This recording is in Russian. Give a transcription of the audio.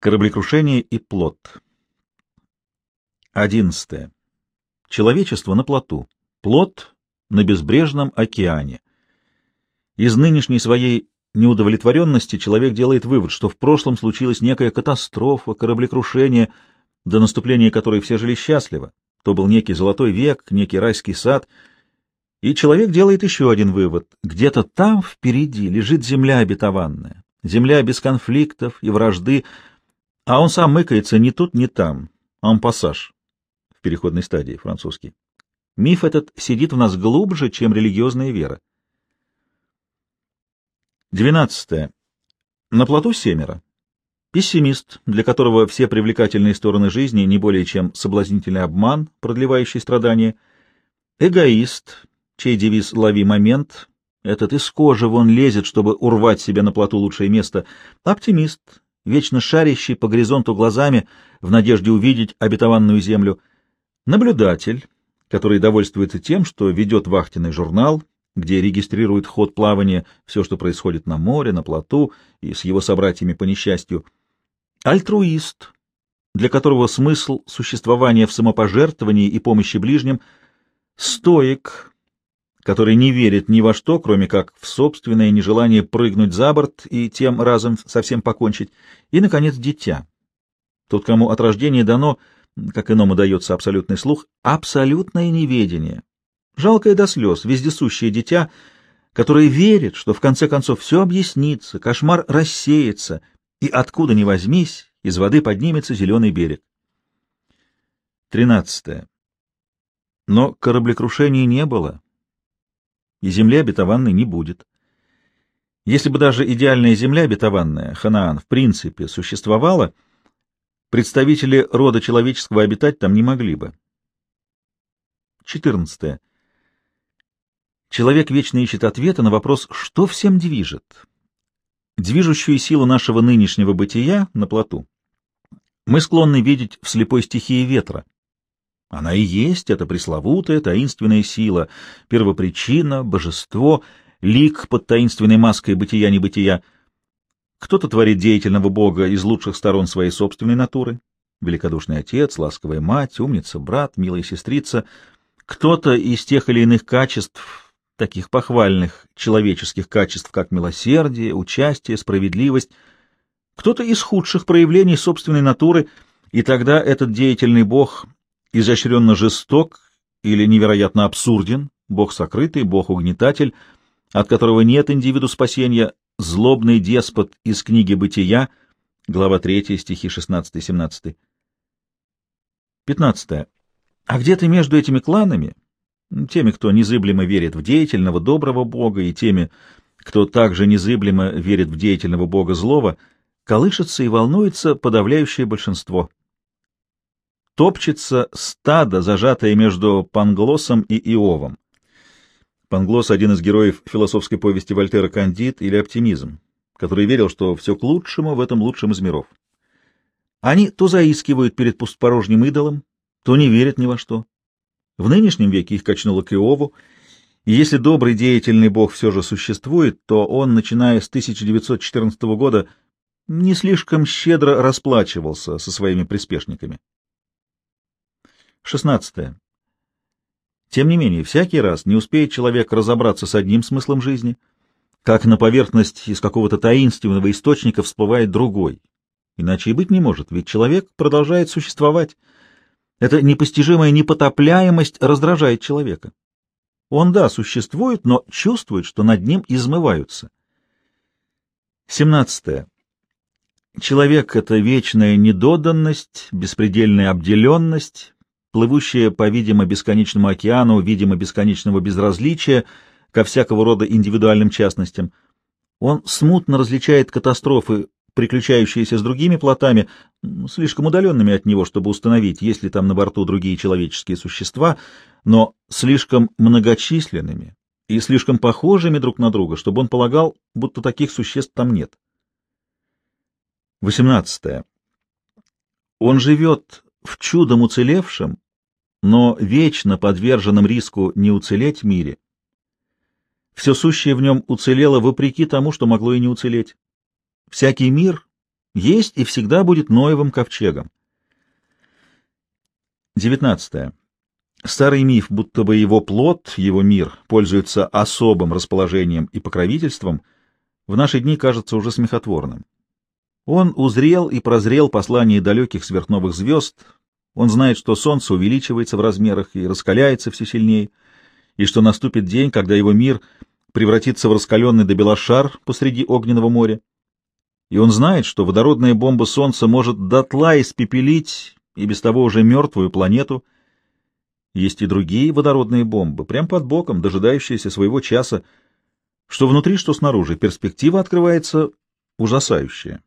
Кораблекрушение и плот. Одиннадцатое. Человечество на плоту. Плот на безбрежном океане. Из нынешней своей неудовлетворенности человек делает вывод, что в прошлом случилась некая катастрофа, кораблекрушение, до наступления которой все жили счастливо. То был некий золотой век, некий райский сад. И человек делает еще один вывод. Где-то там впереди лежит земля обетованная, земля без конфликтов и вражды, а он сам мыкается ни тут, ни там. Ампассаж в переходной стадии французский. Миф этот сидит в нас глубже, чем религиозная вера. Двенадцатое. На плоту семеро. Пессимист, для которого все привлекательные стороны жизни не более чем соблазнительный обман, продлевающий страдания. Эгоист, чей девиз «лови момент», этот из кожи вон лезет, чтобы урвать себе на плоту лучшее место. Оптимист, вечно шарящий по горизонту глазами в надежде увидеть обетованную землю. Наблюдатель, который довольствуется тем, что ведет вахтенный журнал, где регистрирует ход плавания, все, что происходит на море, на плоту и с его собратьями по несчастью. Альтруист, для которого смысл существования в самопожертвовании и помощи ближним. Стоик, который не верит ни во что, кроме как в собственное нежелание прыгнуть за борт и тем разом совсем покончить. И, наконец, дитя. Тот, кому от рождения дано, как иному дается абсолютный слух, абсолютное неведение. Жалкое до слез, вездесущее дитя, которое верит, что в конце концов все объяснится, кошмар рассеется, и откуда ни возьмись, из воды поднимется зеленый берег. Тринадцатое. Но кораблекрушения не было, и земли обетованной не будет. Если бы даже идеальная земля обетованная, Ханаан, в принципе, существовала, представители рода человеческого обитать там не могли бы. 14. Человек вечно ищет ответа на вопрос, что всем движет. Движущую силу нашего нынешнего бытия на плоту мы склонны видеть в слепой стихии ветра. Она и есть эта пресловутая таинственная сила, первопричина, божество, лик под таинственной маской бытия-небытия. Кто-то творит деятельного бога из лучших сторон своей собственной натуры. Великодушный отец, ласковая мать, умница, брат, милая сестрица. Кто-то из тех или иных качеств, таких похвальных человеческих качеств, как милосердие, участие, справедливость, кто-то из худших проявлений собственной натуры, и тогда этот деятельный бог изощренно жесток или невероятно абсурден, бог сокрытый, бог угнетатель, от которого нет индивиду спасения, злобный деспот из книги «Бытия», глава 3, стихи 16-17. 15. А где-то между этими кланами теми, кто незыблемо верит в деятельного доброго Бога, и теми, кто также незыблемо верит в деятельного Бога злого, колышется и волнуется подавляющее большинство. Топчется стадо, зажатое между Панглосом и Иовом. Панглос — один из героев философской повести Вольтера «Кандид» или «Оптимизм», который верил, что все к лучшему в этом лучшем из миров. Они то заискивают перед пустопорожним идолом, то не верят ни во что. В нынешнем веке их качнуло к Иову, и если добрый деятельный бог все же существует, то он, начиная с 1914 года, не слишком щедро расплачивался со своими приспешниками. 16. Тем не менее, всякий раз не успеет человек разобраться с одним смыслом жизни, как на поверхность из какого-то таинственного источника всплывает другой. Иначе и быть не может, ведь человек продолжает существовать, эта непостижимая непотопляемость раздражает человека. Он, да, существует, но чувствует, что над ним измываются. 17. Человек — это вечная недоданность, беспредельная обделенность, плывущая по, видимо, бесконечному океану, видимо, бесконечного безразличия ко всякого рода индивидуальным частностям. Он смутно различает катастрофы приключающиеся с другими плотами, слишком удаленными от него, чтобы установить, есть ли там на борту другие человеческие существа, но слишком многочисленными и слишком похожими друг на друга, чтобы он полагал, будто таких существ там нет. 18. Он живет в чудом уцелевшем, но вечно подверженном риску не уцелеть мире. Все сущее в нем уцелело вопреки тому, что могло и не уцелеть. Всякий мир есть и всегда будет Ноевым ковчегом. 19. Старый миф, будто бы его плод, его мир, пользуется особым расположением и покровительством, в наши дни кажется уже смехотворным. Он узрел и прозрел послание далеких сверхновых звезд, он знает, что солнце увеличивается в размерах и раскаляется все сильнее, и что наступит день, когда его мир превратится в раскаленный до бела шар посреди огненного моря. И он знает, что водородная бомба Солнца может дотла испепелить и без того уже мертвую планету. Есть и другие водородные бомбы, прямо под боком, дожидающиеся своего часа. Что внутри, что снаружи, перспектива открывается ужасающая.